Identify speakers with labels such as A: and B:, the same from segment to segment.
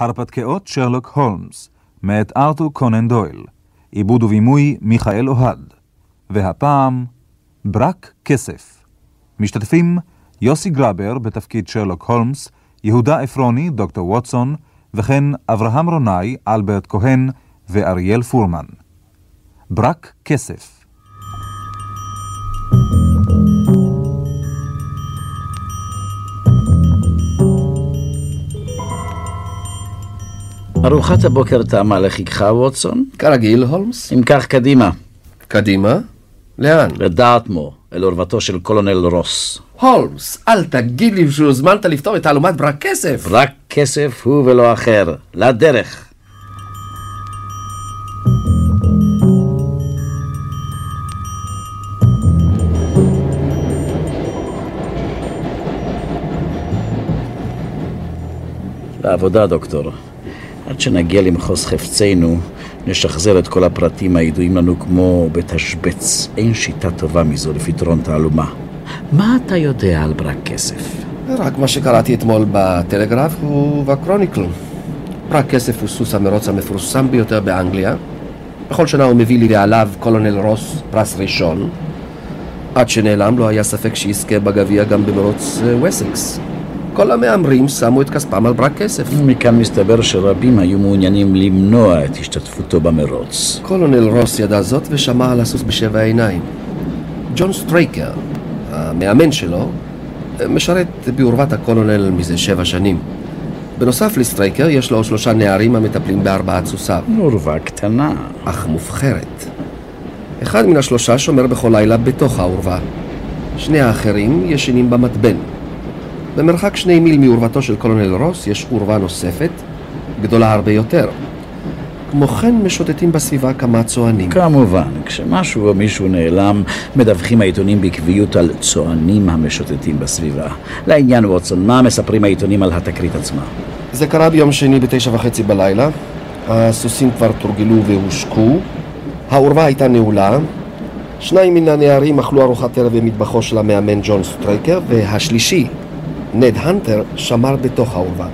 A: הרפתקאות שרלוק הולמס, מאת ארתור קונן דויל, עיבוד ובימוי מיכאל אוהד, והפעם ברק כסף. משתתפים יוסי גרבר בתפקיד שרלוק הולמס, יהודה עפרוני, דוקטור ווטסון, וכן אברהם רונאי, אלברט כהן ואריאל פורמן. ברק כסף
B: ארוחת הבוקר טעמה לחיכך, ווטסון?
C: כרגיל, הולמס.
B: אם כך, קדימה.
C: קדימה? לאן?
B: לדארטמור, אל עורבתו של קולונל רוס.
C: הולמס, אל תגיד לי שהוזמנת לפתור את תעלומת ברק כסף.
B: רק כסף הוא ולא אחר. לדרך. לעבודה, דוקטור. עד שנגיע למחוז חפצנו, נשחזר את כל הפרטים הידועים לנו כמו בתשבץ. אין שיטה טובה מזו לפתרון תעלומה. מה אתה יודע על ברק כסף?
C: רק מה שקראתי אתמול בטלגרף ובקרוניקל. ברק כסף הוא סוס המרוץ המפורסם ביותר באנגליה. בכל שנה הוא מביא לידיעליו קולונל רוס פרס ראשון. עד שנעלם לא היה ספק שיזכה בגביע גם במרוץ אה, וסקס. כל המהמרים שמו את כספם על ברק כסף.
B: מכאן מסתבר שרבים היו מעוניינים למנוע את השתתפותו במרוץ.
C: קולונל רוס ידע זאת ושמע על הסוס בשבע עיניים. ג'ון סטרייקר, המאמן שלו, משרת באורוות הקולונל מזה שבע שנים. בנוסף לסטרייקר, יש לו שלושה נערים המטפלים בארבעת סוסיו.
B: אורווה קטנה.
C: אך מובחרת. אחד מן השלושה שומר בכל לילה בתוך העורבה. שני האחרים ישנים במתבן. במרחק שני מיל מעורבתו של קולונל רוס יש עורבה נוספת, גדולה הרבה יותר. כמו כן משוטטים בסביבה כמה צוענים.
B: כמובן, כשמשהו או מישהו נעלם, מדווחים העיתונים בקביעות על צוענים המשוטטים בסביבה. לעניין ווטסון, מה מספרים העיתונים על התקרית עצמה?
C: זה קרה ביום שני בתשע וחצי בלילה. הסוסים כבר תורגלו והושקו. האורווה הייתה נעולה. שניים מן הנערים אכלו ארוחת ערב במטבחו של המאמן ג'ון סטרייקר, והשלישי, נד הנטר, שמר בתוך האורווה.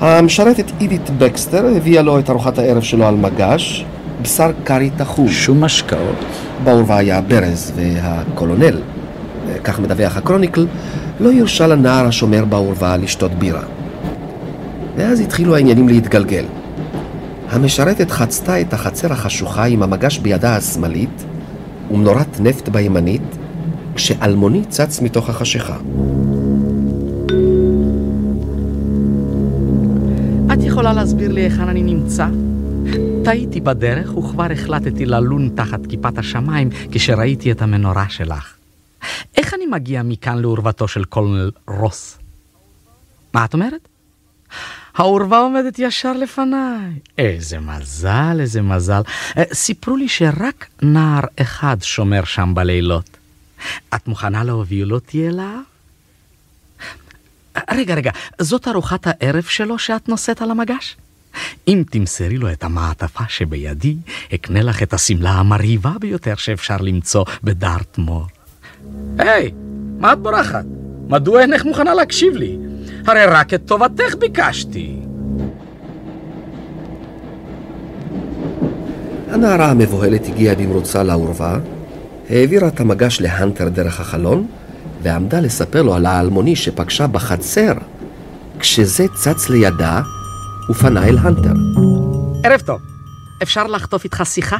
C: המשרתת אידית בקסטר הביאה לו את ארוחת הערב שלו על מגש, בשר קארי טחון.
B: שום משקאות?
C: באורווה היה ברז, והקולונל, כך מדווח הקרוניקל, לא הרשה לנער השומר באורווה לשתות בירה. ואז התחילו העניינים להתגלגל. המשרתת חצתה את החצר החשוכה עם המגש בידה השמאלית ומנורת נפט בימנית, כשאלמוני צץ מתוך החשיכה.
D: יכולה להסביר לי היכן אני נמצא? טעיתי בדרך וכבר החלטתי ללון תחת כיפת השמיים כשראיתי את המנורה שלך. איך אני מגיע מכאן לעורבתו של קולנל רוס? מה את אומרת? העורבה עומדת ישר לפניי. איזה מזל, איזה מזל. אה, סיפרו לי שרק נער אחד שומר שם בלילות. את מוכנה להוביל אותי אליו? רגע, רגע, זאת ארוחת הערב שלו שאת נושאת על המגש? אם תמסרי לו את המעטפה שבידי, אקנה לך את השמלה המרהיבה ביותר שאפשר למצוא בדארטמור. היי, מה את בורחת? מדוע אינך מוכנה להקשיב לי? הרי רק את טובתך ביקשתי.
C: הנערה המבוהלת הגיעה במרוצה לעורבה, העבירה את המגש להנטר דרך החלון, ועמדה לספר לו על האלמוני שפגשה בחצר, כשזה צץ לידה ופנה אל הנטר.
D: ערב טוב, אפשר לחטוף איתך שיחה?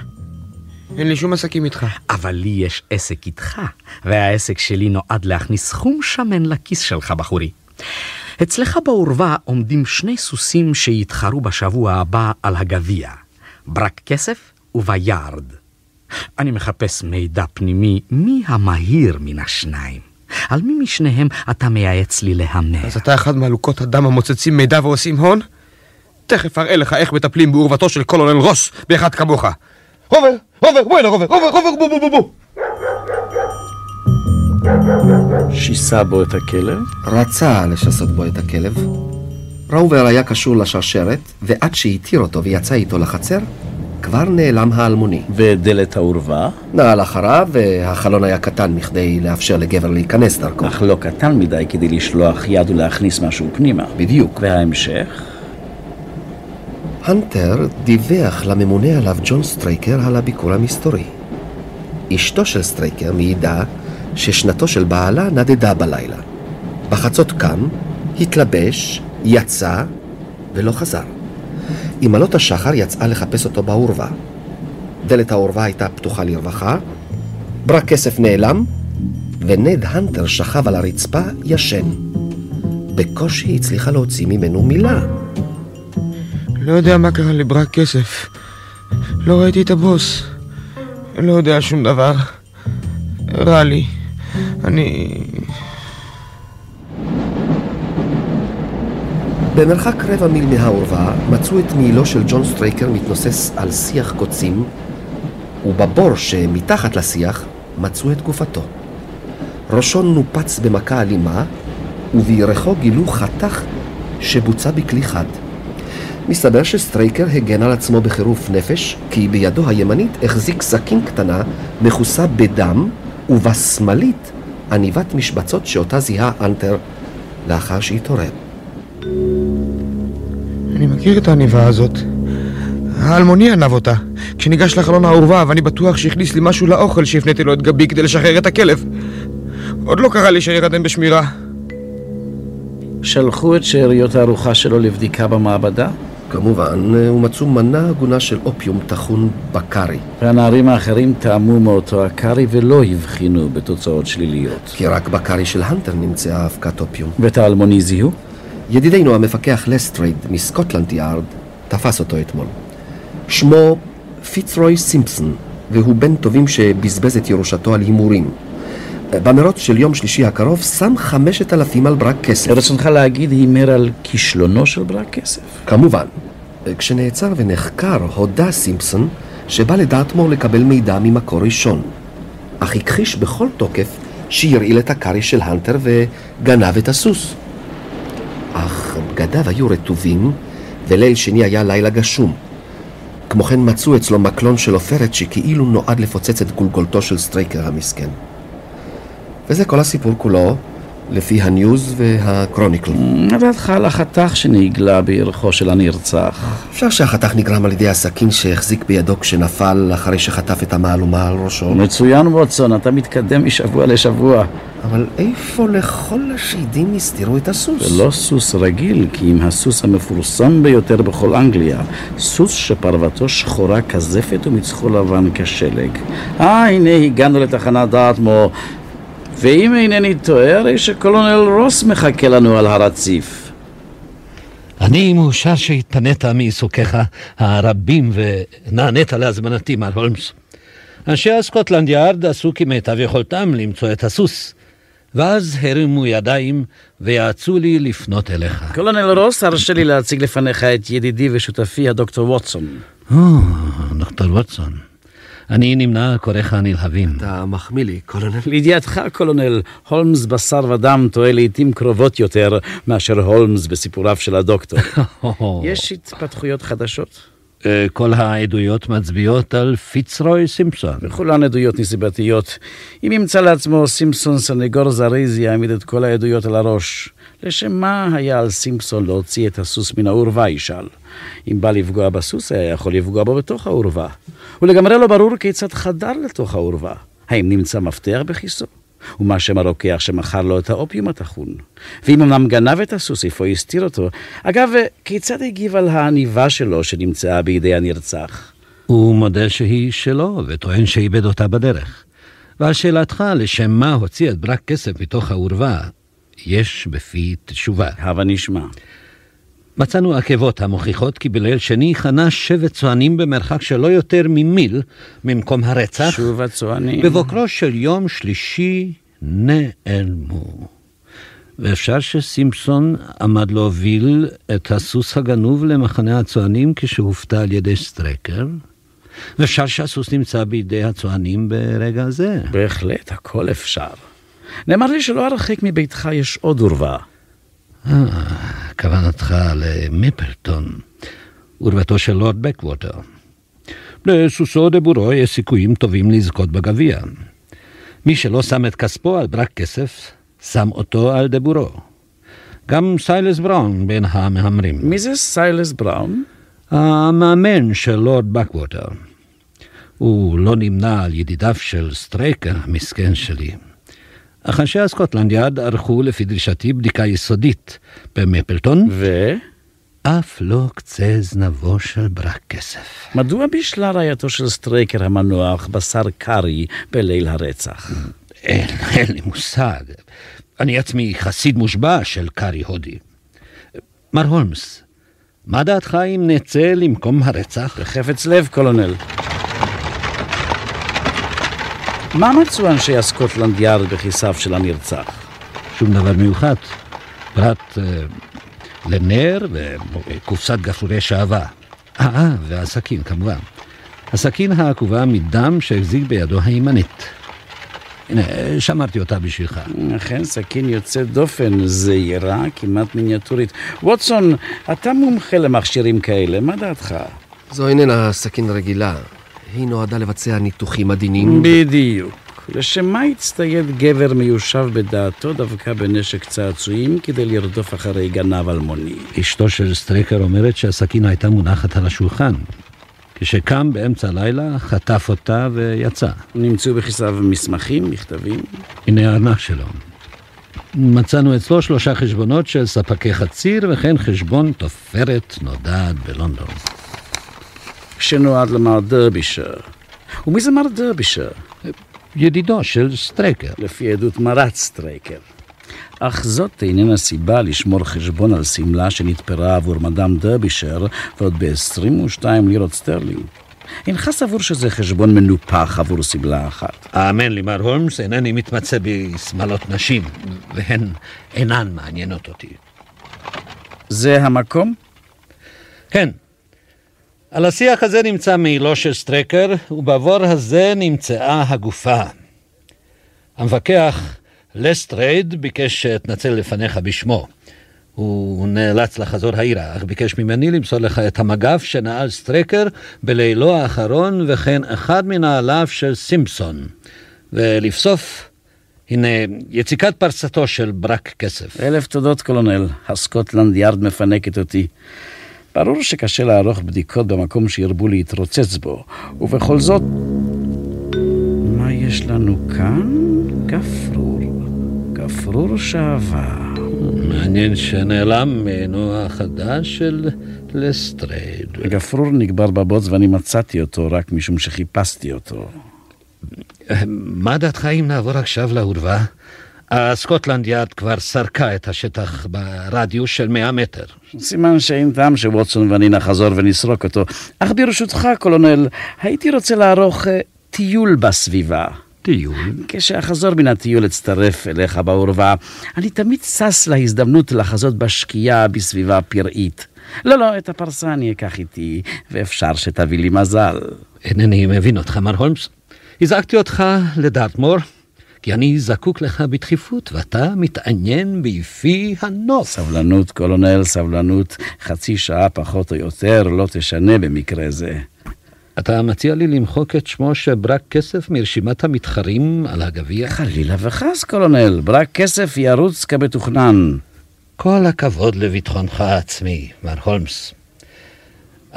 E: אין לי שום עסקים איתך.
D: אבל לי יש עסק איתך, והעסק שלי נועד להכניס סכום שמן לכיס שלך, בחורי. אצלך בעורבה עומדים שני סוסים שיתחרו בשבוע הבא על הגביע, ברק כסף וביארד. אני מחפש מידע פנימי מי המהיר מן השניים. על מי משניהם אתה מייעץ לי להמר?
E: אז אתה אחד מהלוקות הדם המוצצים מידע ועושים הון? תכף אראה לך איך מטפלים באורוותו של קולונל רוס באחד כמוך. רובר, רובר, בוא הנה רובר, רובר, רובר, בוא, בוא, בוא, בוא.
B: שיסה בו את הכלב?
C: רצה לשסות בו את הכלב. רובר היה קשור לשרשרת, ועד שהתיר אותו ויצא איתו לחצר, כבר נעלם האלמוני.
B: ודלת האורווה?
C: נעל אחריו, והחלון היה קטן מכדי לאפשר לגבר להיכנס דרכו.
B: אך לא קטן מדי כדי לשלוח יד ולהכניס משהו פנימה.
C: בדיוק.
B: וההמשך?
C: הנטר דיווח לממונה עליו ג'ון סטרייקר על הביקור המסתורי. אשתו של סטרייקר מעידה ששנתו של בעלה נדדה בלילה. בחצות קם, התלבש, יצא ולא חזר. עם עלות השחר יצאה לחפש אותו באורווה. דלת האורווה הייתה פתוחה לרווחה, ברק כסף נעלם, ונד הנטר שכב על הרצפה ישן. בקושי הצליחה להוציא ממנו מילה.
E: לא יודע מה קרה לברק כסף. לא ראיתי את הבוס. לא יודע שום דבר. רע לי. אני...
C: במרחק רבע מיל מהאורווה מצאו את מעילו של ג'ון סטרייקר מתנוסס על שיח קוצים, ובבור שמתחת לשיח מצאו את גופתו. ראשו נופץ במכה אלימה, ובירכו גילו חתך שבוצע בכלי חד. מסתבר שסטרייקר הגן על עצמו בחירוף נפש, כי בידו הימנית החזיק סכין קטנה מכוסה בדם, ובשמאלית עניבת משבצות שאותה זיהה הנטר לאחר שהתעורר.
E: מכיר את העניבה הזאת. האלמוני ענב אותה. כשניגש לחלון האורווה, ואני בטוח שהכניס לי משהו לאוכל כשהפניתי לו את גבי כדי לשחרר את הכלב. עוד לא קרה לי שאני ארדם בשמירה.
B: שלחו את שאריות הארוחה שלו לבדיקה במעבדה,
C: כמובן, ומצאו מנה הגונה של אופיום טחון בקארי,
B: והנערים האחרים טעמו מאותו הקארי ולא הבחינו בתוצאות שליליות.
C: כי רק בקארי של הנטר נמצאה אבקת אופיום.
B: ואת האלמוני זיהו?
C: ידידנו המפקח לסטרייד מסקוטלנד יארד תפס אותו אתמול. שמו פיצרוי סימפסון, והוא בן טובים שבזבז את ירושתו על הימורים. במרוץ של יום שלישי הקרוב שם חמשת אלפים על ברק כסף.
B: רצונך להגיד הימר על כישלונו של ברק כסף.
C: כמובן, כשנעצר ונחקר הודה סימפסון שבא לדעת מור לקבל מידע ממקור ראשון, אך הכחיש בכל תוקף שהרעיל את הקארי של הנטר וגנב את הסוס. אך בגדיו היו רטובים, וליל שני היה לילה גשום. כמו כן מצאו אצלו מקלון של עופרת שכאילו נועד לפוצץ את גולגולתו של סטרייקר המסכן. וזה כל הסיפור כולו, לפי הניוז והקרוניקל.
B: מה דעתך על החתך שנגלה בירכו של הנרצח?
C: אפשר שהחתך נגרם על ידי הסכין שהחזיק בידו כשנפל אחרי שחטף את המהלומה על ראשו.
B: מצוין ווטסון, אתה מתקדם משבוע לשבוע.
C: אבל איפה לכל השדים הסתירו את הסוס?
B: זה לא סוס רגיל, כי אם הסוס המפורסם ביותר בכל אנגליה, סוס שפרוותו שחורה כזפת ומצחו לבן כשלג. אה, הנה הגענו לתחנת דארטמור, ואם אינני טועה, הרי שקולונל רוס מחכה לנו על הרציף.
F: אני מאושר שהתפנית מעיסוקיך הרבים ונענית להזמנתי, מר הולמס. אנשי הסקוטלנד יארד עשו כמיטב יכולתם למצוא את הסוס, ואז הרימו ידיים ויעצו לי לפנות אליך.
B: קולונל רוס, הרשה לי להציג לפניך את ידידי ושותפי הדוקטור ווטסון.
F: או, דוקטור ווטסון, אני נמנה קוראיך הנלהבים.
C: אתה מחמיא לי, קולונל.
B: לידיעתך, קולונל, הולמס בשר ודם טועה לעיתים קרובות יותר מאשר הולמס בסיפוריו של הדוקטור. יש התפתחויות חדשות.
F: אה, כל העדויות מצביעות על פיצרוי סימפסון.
B: וכולן עדויות נסיבתיות. אם ימצא לעצמו סימפסון סנגור זריז יעמיד את כל העדויות על הראש. לשם מה היה על סימפסון להוציא את הסוס מן העורווה, ישאל. אם בא לפגוע בסוס, היה יכול לפגוע בו בתוך העורווה. ולגמרי לא ברור כיצד חדר לתוך העורווה. האם נמצא מפתח בכיסו? ומה שם הרוקח שמכר לו את האופיום הטחון? ואם אמנם גנב את הסוס, איפה הסתיר אותו? אגב, כיצד הגיב על העניבה שלו שנמצאה בידי הנרצח?
F: הוא מודה שהיא שלו, וטוען שאיבד אותה בדרך. ועל שאלתך לשם מה הוציא את ברק כסף מתוך העורווה, יש בפי תשובה.
B: הבה נשמע.
F: מצאנו עקבות המוכיחות כי בליל שני חנה שבט צוענים במרחק של לא יותר ממיל ממקום הרצח.
B: שוב הצוענים.
F: בבוקרו של יום שלישי נעלמו. ואפשר שסימפסון עמד להוביל את הסוס הגנוב למחנה הצוענים כשהופתע על ידי סטרקר, ואפשר שהסוס נמצא בידי הצוענים ברגע זה.
B: בהחלט, הכל אפשר. נאמר לי שלא הרחק מביתך יש עוד עורווה.
F: אה, כוונתך למיפלטון, עורוותו של לורד בקווטר. לסוסו דבורו יש סיכויים טובים לזכות בגביע. מי שלא שם את כספו על ברק כסף, שם אותו על דסבורו. גם סיילס בראון בין המהמרים.
B: מי זה סיילס בראון?
F: המאמן של לורד בקווטר. הוא לא נמנה על ידידיו של סטרייקר, המסכן שלי. אך אנשי הסקוטלנד יארד ערכו לפי דרישתי בדיקה יסודית במפלטון.
B: ו?
F: אף לא קצה זנבו של ברק כסף.
B: מדוע בישלה רעייתו של סטרייקר המנוח בשר קארי בליל הרצח?
F: אין, אין לי מושג. אני עצמי חסיד מושבע של קארי הודי. מר הולמס, מה דעתך אם נצא למקום הרצח?
B: בחפץ לב, קולונל. מה מצאו אנשי הסקוטלנד יארד בכיסיו של הנרצח?
F: שום דבר מיוחד. פרט uh, לנר וקופסת גפרורי שעווה. אה, והסכין כמובן. הסכין העקובה מדם שהחזיק בידו הימנית. הנה, שמרתי אותה בשבילך.
B: אכן, סכין יוצא דופן, זעירה, כמעט מיניאטורית. ווטסון, אתה מומחה למכשירים כאלה, מה דעתך?
C: זו איננה סכין רגילה. היא נועדה לבצע ניתוחים עדינים.
B: בדיוק. לשם מה הצטייד גבר מיושב בדעתו דווקא בנשק צעצועים כדי לרדוף אחרי גנב אלמוני?
F: אשתו של סטרייקר אומרת שהסכין הייתה מונחת על השולחן. כשקם באמצע הלילה, חטף אותה ויצא.
B: נמצאו בכיסיו מסמכים, מכתבים?
F: הנה הארנק שלו. מצאנו אצלו שלושה חשבונות של ספקי חציר וכן חשבון תופרת נודעת בלונדון.
B: שנועד למר דרבישר. ומי זה מר דרבישר?
F: ידידו של סטרייקר.
B: לפי עדות מרת סטרייקר. אך זאת איננה סיבה לשמור חשבון על שמלה שנתפרה עבור מדאם דרבישר ועוד ב-22 לירות סטרלינג. אינך סבור שזה חשבון מנופח עבור שמלה אחת.
F: האמן לי, מר הולמס, אינני מתמצא בשמלות נשים, והן אינן מעניינות אותי.
B: זה המקום?
F: כן. על השיח הזה נמצא מעילו של סטרייקר, ובבור הזה נמצאה הגופה. המפקח לסטרייד ביקש שאתנצל לפניך בשמו. הוא נאלץ לחזור העירה, אך ביקש ממני למסור לך את המגף שנעל סטרייקר בלילו האחרון, וכן אחד מנעליו של סימפסון. ולבסוף, הנה יציקת פרסתו של ברק כסף.
B: אלף תודות, קולונל. הסקוטלנד יארד מפנקת אותי. ברור שקשה לערוך בדיקות במקום שירבו להתרוצץ בו, ובכל זאת... מה יש לנו כאן? גפרור. גפרור שבער.
F: מעניין שנעלם מעינו החדה של לסטרייד.
B: הגפרור נקבר בבוץ ואני מצאתי אותו רק משום שחיפשתי אותו.
F: מה דעתך אם נעבור עכשיו לאורווה? הסקוטלנד יארד כבר סרקה את השטח ברדיוס של 100 מטר.
B: סימן שאין טעם שווטסון ואני נחזור ונסרוק אותו. אך ברשותך, קולונל, הייתי רוצה לערוך uh, טיול בסביבה.
F: טיול?
B: כשאחזור מן הטיול אצטרף אליך בעורווה, אני תמיד שש להזדמנות לחזות בשקיעה בסביבה פראית. לא, לא, את הפרסה אני אקח איתי, ואפשר שתביא לי מזל.
F: אינני מבין אותך, מר הולמס. הזעקתי אותך לדארטמור, כי אני זקוק לך בדחיפות, ואתה מתעניין ביפי הנוף.
B: סבלנות, קולונל, סבלנות. חצי שעה פחות או יותר לא תשנה במקרה זה.
F: אתה מציע לי למחוק את שמו של ברק כסף מרשימת המתחרים על הגביע?
B: חלילה וחס, קולונל. ברק כסף ירוץ כמתוכנן.
F: כל הכבוד לביטחונך העצמי, מר הולמס.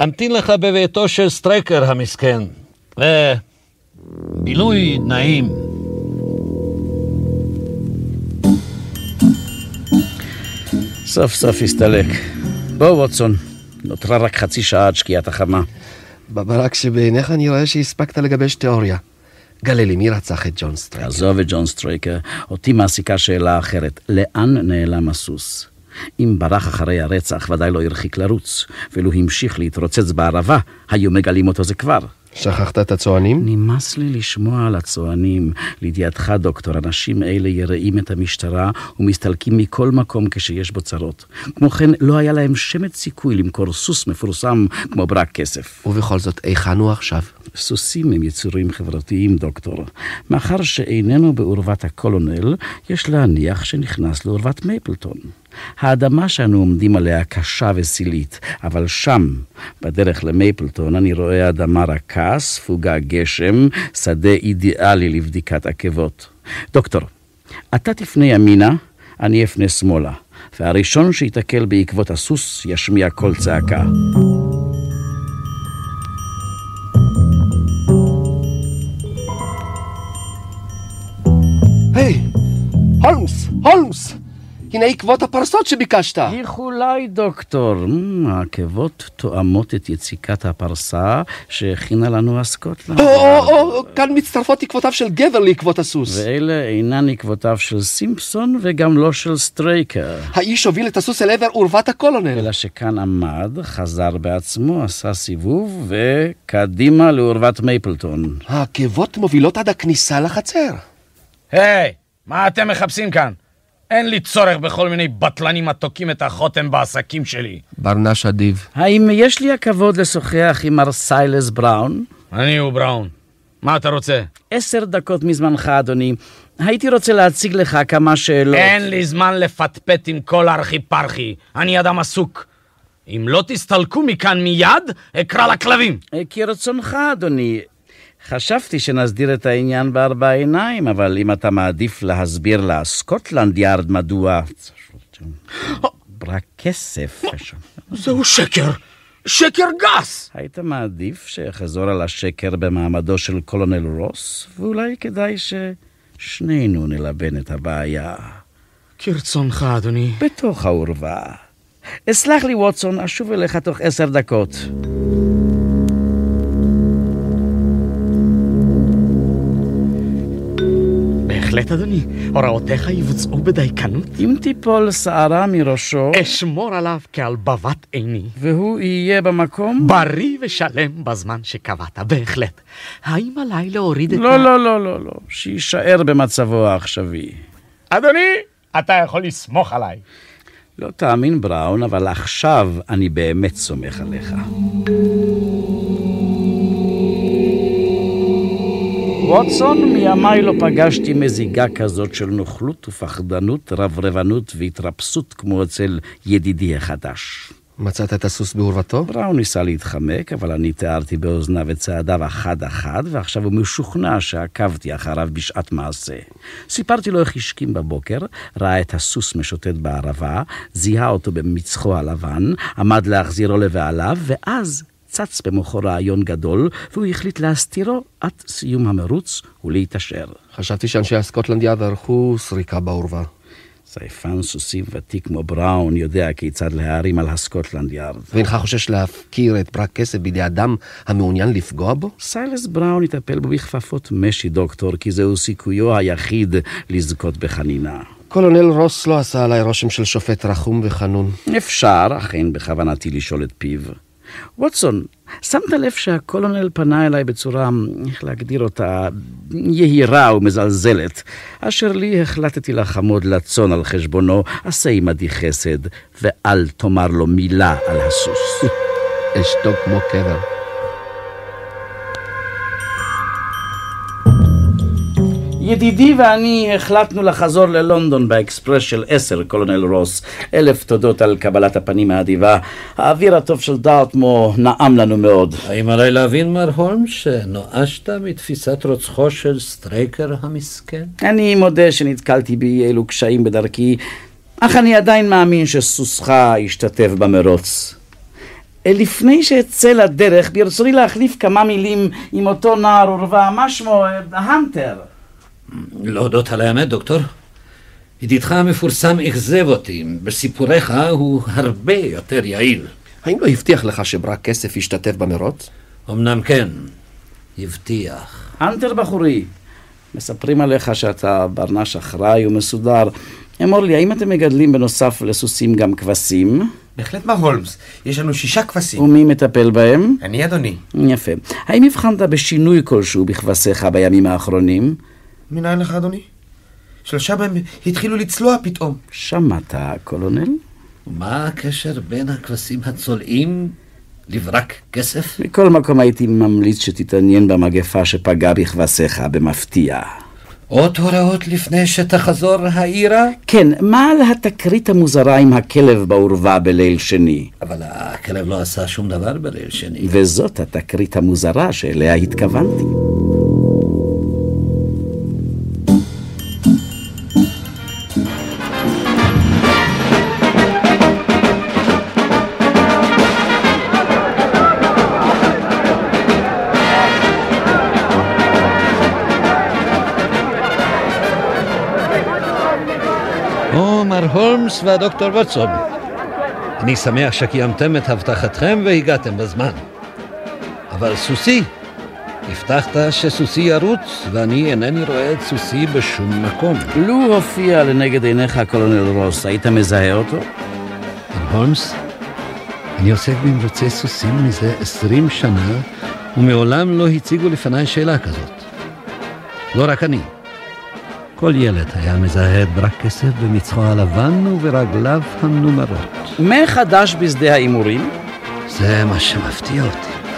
F: אמתין לך בביתו של סטרייקר המסכן, ובילוי נעים.
B: סוף סוף הסתלק. בוא, ווטסון, נותרה רק חצי שעה עד שקיעת החמה.
C: בברק שבעיניך אני רואה שהספקת לגבש תיאוריה. גלה לי, מי רצח את ג'ון סטרייקר?
B: עזוב את ג'ון סטרייקר, אותי מעסיקה שאלה אחרת. לאן נעלם הסוס? אם ברח אחרי הרצח, ודאי לא הרחיק לרוץ, ולו המשיך להתרוצץ בערבה, היו מגלים אותו זה כבר.
C: שכחת את הצוענים?
B: נמאס לי לשמוע על הצוענים. לידיעתך, דוקטור, אנשים אלה יראים את המשטרה ומסתלקים מכל מקום כשיש בו צרות. כמו כן, לא היה להם שמץ סיכוי למכור סוס מפורסם כמו ברק כסף.
C: ובכל זאת, היכן הוא עכשיו?
B: סוסים הם יצורים חברתיים, דוקטור. מאחר שאיננו בעורבת הקולונל, יש להניח שנכנס לעורבת מייפלטון. האדמה שאנו עומדים עליה קשה וסילית, אבל שם, בדרך למייפלטון, אני רואה אדמה רכה, ספוגה גשם, שדה אידיאלי לבדיקת עקבות. דוקטור, אתה תפנה ימינה, אני אפנה שמאלה, והראשון שייתקל בעקבות הסוס ישמיע קול צעקה.
C: היי, הולמס, הולמס! הנה עקבות הפרסות שביקשת.
B: איחולי, דוקטור. העקבות תואמות את יציקת הפרסה שהכינה לנו הסקוטלנד.
C: או, או, או, כאן מצטרפות עקבותיו של גבר לעקבות הסוס.
B: ואלה אינן עקבותיו של סימפסון וגם לא של סטרייקר.
C: האיש הוביל את הסוס אל עבר אורוות הקולונל.
B: אלא שכאן עמד, חזר בעצמו, עשה סיבוב, וקדימה לאורוות מייפלטון.
C: העקבות מובילות עד הכניסה לחצר.
E: היי, מה אתם מחפשים כאן? אין לי צורך בכל מיני בטלנים התוקעים את החוטם בעסקים שלי.
C: ברנש אדיב.
B: האם יש לי הכבוד לשוחח עם מר סיילס בראון?
E: אני הוא בראון. מה אתה רוצה?
B: עשר דקות מזמנך, אדוני. הייתי רוצה להציג לך כמה שאלות.
E: אין לי זמן לפטפט עם כל ארכי פרחי. אני אדם עסוק. אם לא תסתלקו מכאן מיד, אקרא לכלבים.
B: אה, כרצונך, אדוני. חשבתי שנסדיר את העניין בארבע עיניים, אבל אם אתה מעדיף להסביר לסקוטלנד יארד מדוע... ברק כסף.
E: זהו שקר! שקר גס!
B: היית מעדיף שאחזור על השקר במעמדו של קולונל רוס, ואולי כדאי ששנינו נלבן את הבעיה.
E: כרצונך, אדוני.
B: בתוך העורבה. סלח לי, ווטסון, אשוב אליך תוך עשר דקות.
D: בהחלט, אדוני. הוראותיך יבוצעו בדייקנות.
B: אם תיפול שערה מראשו,
D: אשמור עליו כעל בבת עיני.
B: והוא יהיה במקום?
D: בריא ושלם בזמן שקבעת, בהחלט. האם עליי להוריד את
B: לא, לא, לא, לא, לא. שיישאר במצבו העכשווי.
E: אדוני, אתה יכול לסמוך עליי.
B: לא תאמין, בראון, אבל עכשיו אני באמת סומך עליך. ווטסון, מימיי לא פגשתי מזיגה כזאת של נוכלות ופחדנות, רברבנות והתרפסות כמו אצל ידידי החדש.
C: מצאת את הסוס בעורבתו?
B: בראון ניסה להתחמק, אבל אני תיארתי באוזניו את צעדיו אחד-אחד, ועכשיו הוא משוכנע שעקבתי אחריו בשעת מעשה. סיפרתי לו איך השכים בבוקר, ראה את הסוס משוטט בערבה, זיהה אותו במצחו הלבן, עמד להחזירו לבעליו, ואז צץ במוחו רעיון גדול, והוא החליט להסתירו עד סיום המרוץ ולהתעשר.
C: חשבתי שאנשי הסקוטלנד יארד ערכו סריקה באורווה.
B: זייפן סוסים ותיק כמו בראון יודע כיצד להערים על הסקוטלנד יארד.
C: ואינך חושש להפקיר את ברק כסף בידי אדם המעוניין לפגוע בו?
B: סיילס בראון יטפל בו בכפפות משי, דוקטור, כי זהו סיכויו היחיד לזכות בחנינה.
C: קולונל רוס לא עשה עליי רושם של שופט רחום וחנון.
B: אפשר, אין בכוונתי לשאול את פיו. ווטסון, שמת לב שהקולונל פנה אליי בצורה, איך להגדיר אותה, יהירה ומזלזלת, אשר לי החלטתי לחמוד לצאן על חשבונו, עשה עמדי חסד, ואל תאמר לו מילה על הסוס.
C: אשתוק כמו קבר.
B: ידידי ואני החלטנו לחזור ללונדון באקספרס של עשר, קולונל רוס. אלף תודות על קבלת הפנים האדיבה. האוויר הטוב של דארטמו נעם לנו מאוד.
F: האם עליי להבין, מר הולמס, שנואשת מתפיסת רוצחו של סטרייקר המסכן?
B: אני מודה שנתקלתי באי אלו קשיים בדרכי, אך אני עדיין מאמין שסוסך ישתתף במרוץ. לפני שאצא לדרך, ברצוני להחליף כמה מילים עם אותו נער אורווה, מה שמו? הנטר.
F: להודות על האמת, דוקטור. ידידך המפורסם אכזב אותי. בסיפוריך הוא הרבה יותר יעיל.
C: האם לא הבטיח לך שברק כסף ישתתף במרוץ?
F: אמנם כן, הבטיח.
B: הנטר בחורי, מספרים עליך שאתה ברנש אחראי ומסודר. אמור לי, האם אתם מגדלים בנוסף לסוסים גם כבשים?
E: בהחלט, מר הולמס. יש לנו שישה כבשים.
B: ומי מטפל בהם?
E: אני, אדוני.
B: יפה. האם הבחנת בשינוי כלשהו בכבשיך בימים האחרונים?
E: מנין לך, אדוני? שלושה מהם התחילו לצלוע פתאום.
B: שמעת, קולונל?
F: מה הקשר בין הכבשים הצולעים לברק כסף?
B: מכל מקום הייתי ממליץ שתתעניין במגפה שפגעה בכבשיך במפתיע.
F: עוד הוראות לפני שתחזור העירה?
B: כן, מה על התקרית המוזרה עם הכלב בעורבה בליל שני?
F: אבל הכלב לא עשה שום דבר בליל שני.
B: וזאת התקרית המוזרה שאליה התכוונתי.
F: הולמס והדוקטור ווטסון, אני שמח שקיימתם את הבטחתכם והגעתם בזמן. אבל סוסי, הבטחת שסוסי ירוץ, ואני אינני רואה את סוסי בשום מקום.
B: לו הופיע לנגד עיניך קולונל רוס, היית מזהה אותו?
F: הולמס, אני עוסק במרוצי סוסים מזה עשרים שנה, ומעולם לא הציגו לפניי שאלה כזאת. לא רק אני. כל ילד היה מזהה את ברק כסף במצחו הלבן וברגליו המנומרות.
B: מה חדש בשדה ההימורים?
F: זה מה שמפתיע אותי.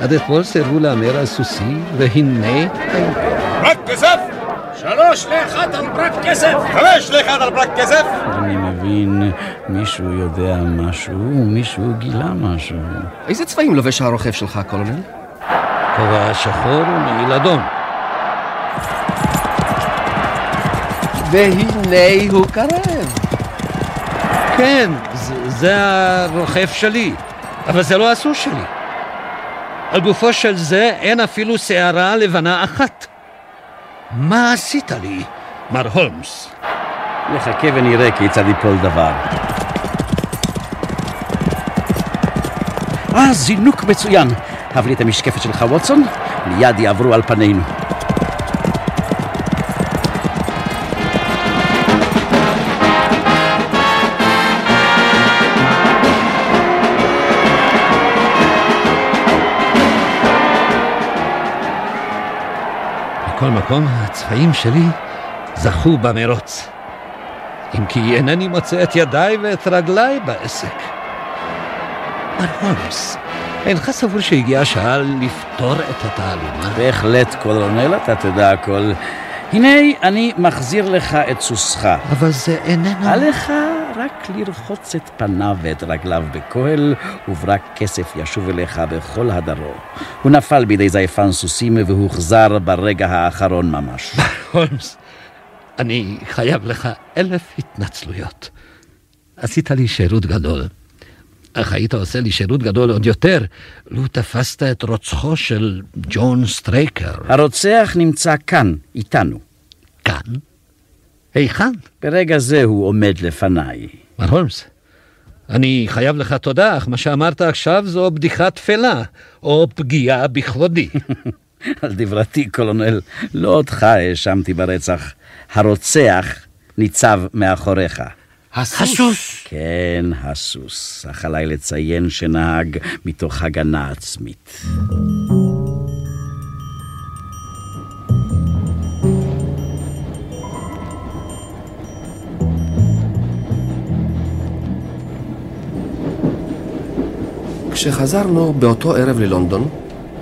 F: עד אתמול סירבו להמר על סוסי, והנה...
E: ברק כסף!
G: שלוש לאחד על ברק כסף!
E: חמש לאחד על ברק כסף!
B: אני מבין, מישהו יודע משהו, מישהו גילה משהו.
C: איזה צבעים לובש הרוכב שלך, קולונל?
F: כובע שחור ומעיל אדום.
C: והנה הוא קרב.
F: כן, זה, זה הרוכב שלי, אבל זה לא הסוס שלי. על גופו של זה אין אפילו שערה לבנה אחת. מה עשית לי, מר הולמס?
B: נחכה ונראה כיצד ייפול דבר. אה, זינוק מצוין. הביא לי את המשקפת שלך, ווטסון, מיד יעברו על פנינו.
F: מכל מקום, הצבעים שלי זכו במרוץ. אם כי אינני מוצא את ידיי ואת רגליי בעסק. מר הולמס, אינך סבור שהגיעה השעה לפתור את התעלומה?
B: בהחלט, קולונל, אתה תדע הכל. הנה, אני מחזיר לך את סוסך.
F: אבל זה איננו...
B: עליך רק לרחוץ את פניו ואת רגליו בכהל, וברק כסף ישוב אליך בכל הדרו. הוא נפל בידי זייפן סוסים והוחזר ברגע האחרון ממש.
F: הולמס, אני חייב לך אלף התנצלויות. עשית לי שירות גדול. אך היית עושה לי שירות גדול עוד יותר, לו תפסת את רוצחו של ג'ון סטרייקר.
B: הרוצח נמצא כאן, איתנו.
F: כאן? היכן?
B: ברגע זה הוא עומד לפניי.
F: מר הולמס, אני חייב לך תודה, אך מה שאמרת עכשיו זו בדיחה תפלה, או פגיעה בכבודי.
B: על דברתי, קולונל, לא אותך האשמתי ברצח. הרוצח ניצב מאחוריך.
F: הסוס!
B: כן, הסוס. אך עליי לציין שנהג מתוך הגנה עצמית.
C: כשחזרנו באותו ערב ללונדון,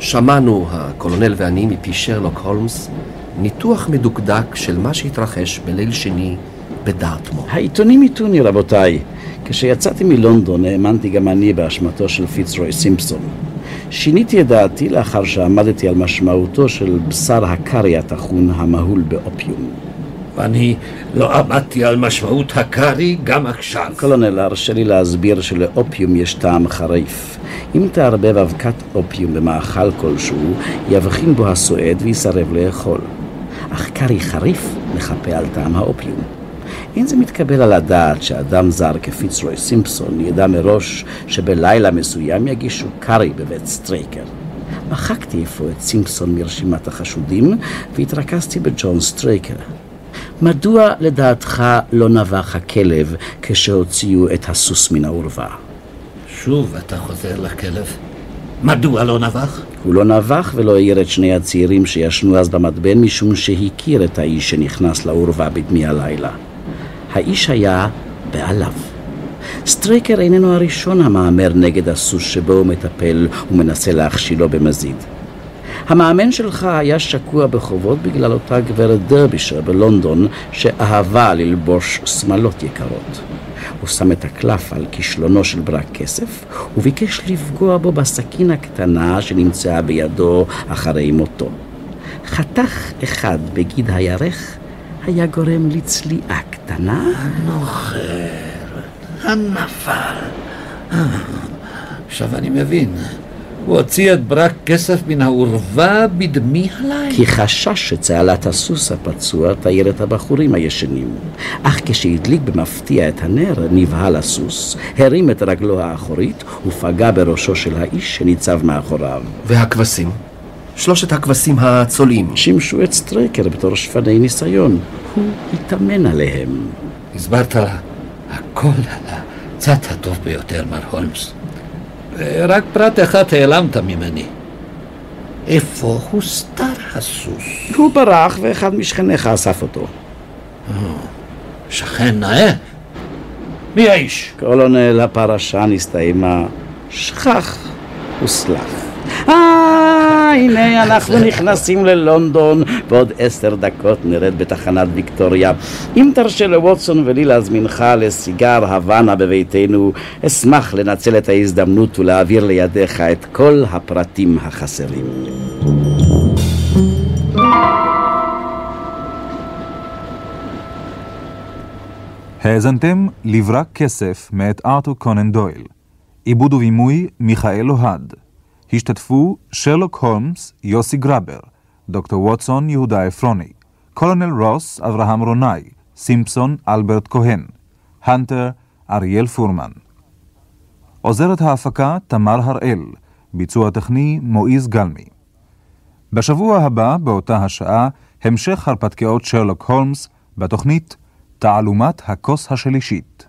C: שמענו, הקולונל ואני, מפי שרלוק הולמס, ניתוח מדוקדק של מה שהתרחש בליל שני בדארטמור.
B: העיתונים עיתוני, רבותיי. כשיצאתי מלונדון האמנתי גם אני באשמתו של פיצרוי סימפסון. שיניתי את דעתי לאחר שעמדתי על משמעותו של בשר הקרי הטחון המהול באופיום.
G: ואני לא עמדתי על משמעות הקארי גם עכשיו.
B: קולונל, הרשה לי להסביר שלאופיום יש טעם חריף. אם תערבב אבקת אופיום במאכל כלשהו, יבחין בו הסועד ויסרב לאכול. אך קארי חריף מחפה על טעם האופיום. אין זה מתקבל על הדעת שאדם זר כפיצרוי סימפסון ידע מראש שבלילה מסוים יגישו קארי בבית סטרייקר. מחקתי אפוא את סימפסון מרשימת החשודים והתרכזתי בג'ון סטרייקר. מדוע לדעתך לא נבח הכלב כשהוציאו את הסוס מן האורווה?
G: שוב אתה חוזר לכלב. מדוע לא נבח?
B: הוא לא נבח ולא העיר את שני הצעירים שישנו אז במתבן משום שהכיר את האיש שנכנס לאורווה בדמי הלילה. האיש היה בעליו. סטרייקר איננו הראשון המהמר נגד הסוס שבו הוא מטפל ומנסה להכשילו במזיד. המאמן שלך היה שקוע בחובות בגלל אותה גברת דרבישר בלונדון שאהבה ללבוש שמלות יקרות. הוא שם את הקלף על כישלונו של ברק כסף וביקש לפגוע בו בסכין הקטנה שנמצאה בידו אחרי מותו. חתך אחד בגיד הירך היה גורם לצליעה קטנה.
G: הנופר, הנפל. עכשיו אני מבין. הוא הוציא את ברק כסף מן העורווה בדמי הלילה.
B: כי חשש שצהלת הסוס הפצוע תאיר את הבחורים הישנים. אך כשהדליק במפתיע את הנר, נבהל הסוס, הרים את רגלו האחורית ופגע בראשו של האיש שניצב מאחוריו.
C: והכבשים? שלושת הכבשים הצולעים.
B: שימשו את סטרייקר בתור שפני ניסיון. הוא התאמן עליהם.
G: הסברת לה הכל על הצד הטוב ביותר, מר הולמס. רק פרט אחד העלמת ממני. איפה הוסתר הסוס?
B: הוא ברח ואחד משכניך אסף אותו.
G: שכן נאה? מי האיש?
B: קולונל, הפרשה נסתיימה. שכח וסלח. אה, הנה אנחנו נכנסים ללונדון, בעוד עשר דקות נרד בתחנת ויקטוריה. אם תרשה לווטסון ולי להזמינך לסיגר הוואנה בביתנו, אשמח לנצל את ההזדמנות ולהעביר לידיך את כל הפרטים החסרים.
A: האזנתם לברק כסף מאת ארתור קונן דויל. עיבוד ובימוי מיכאל אוהד. השתתפו שרלוק הולמס יוסי גרבר, דוקטור ווטסון יהודה עפרוני, קולונל רוס אברהם רונאי, סימפסון אלברט כהן, הנטר אריאל פורמן. עוזרת ההפקה תמר הראל, ביצוע טכני מועיז גלמי. בשבוע הבא, באותה השעה, המשך הרפתקאות שרלוק הולמס בתוכנית תעלומת הכוס השלישית.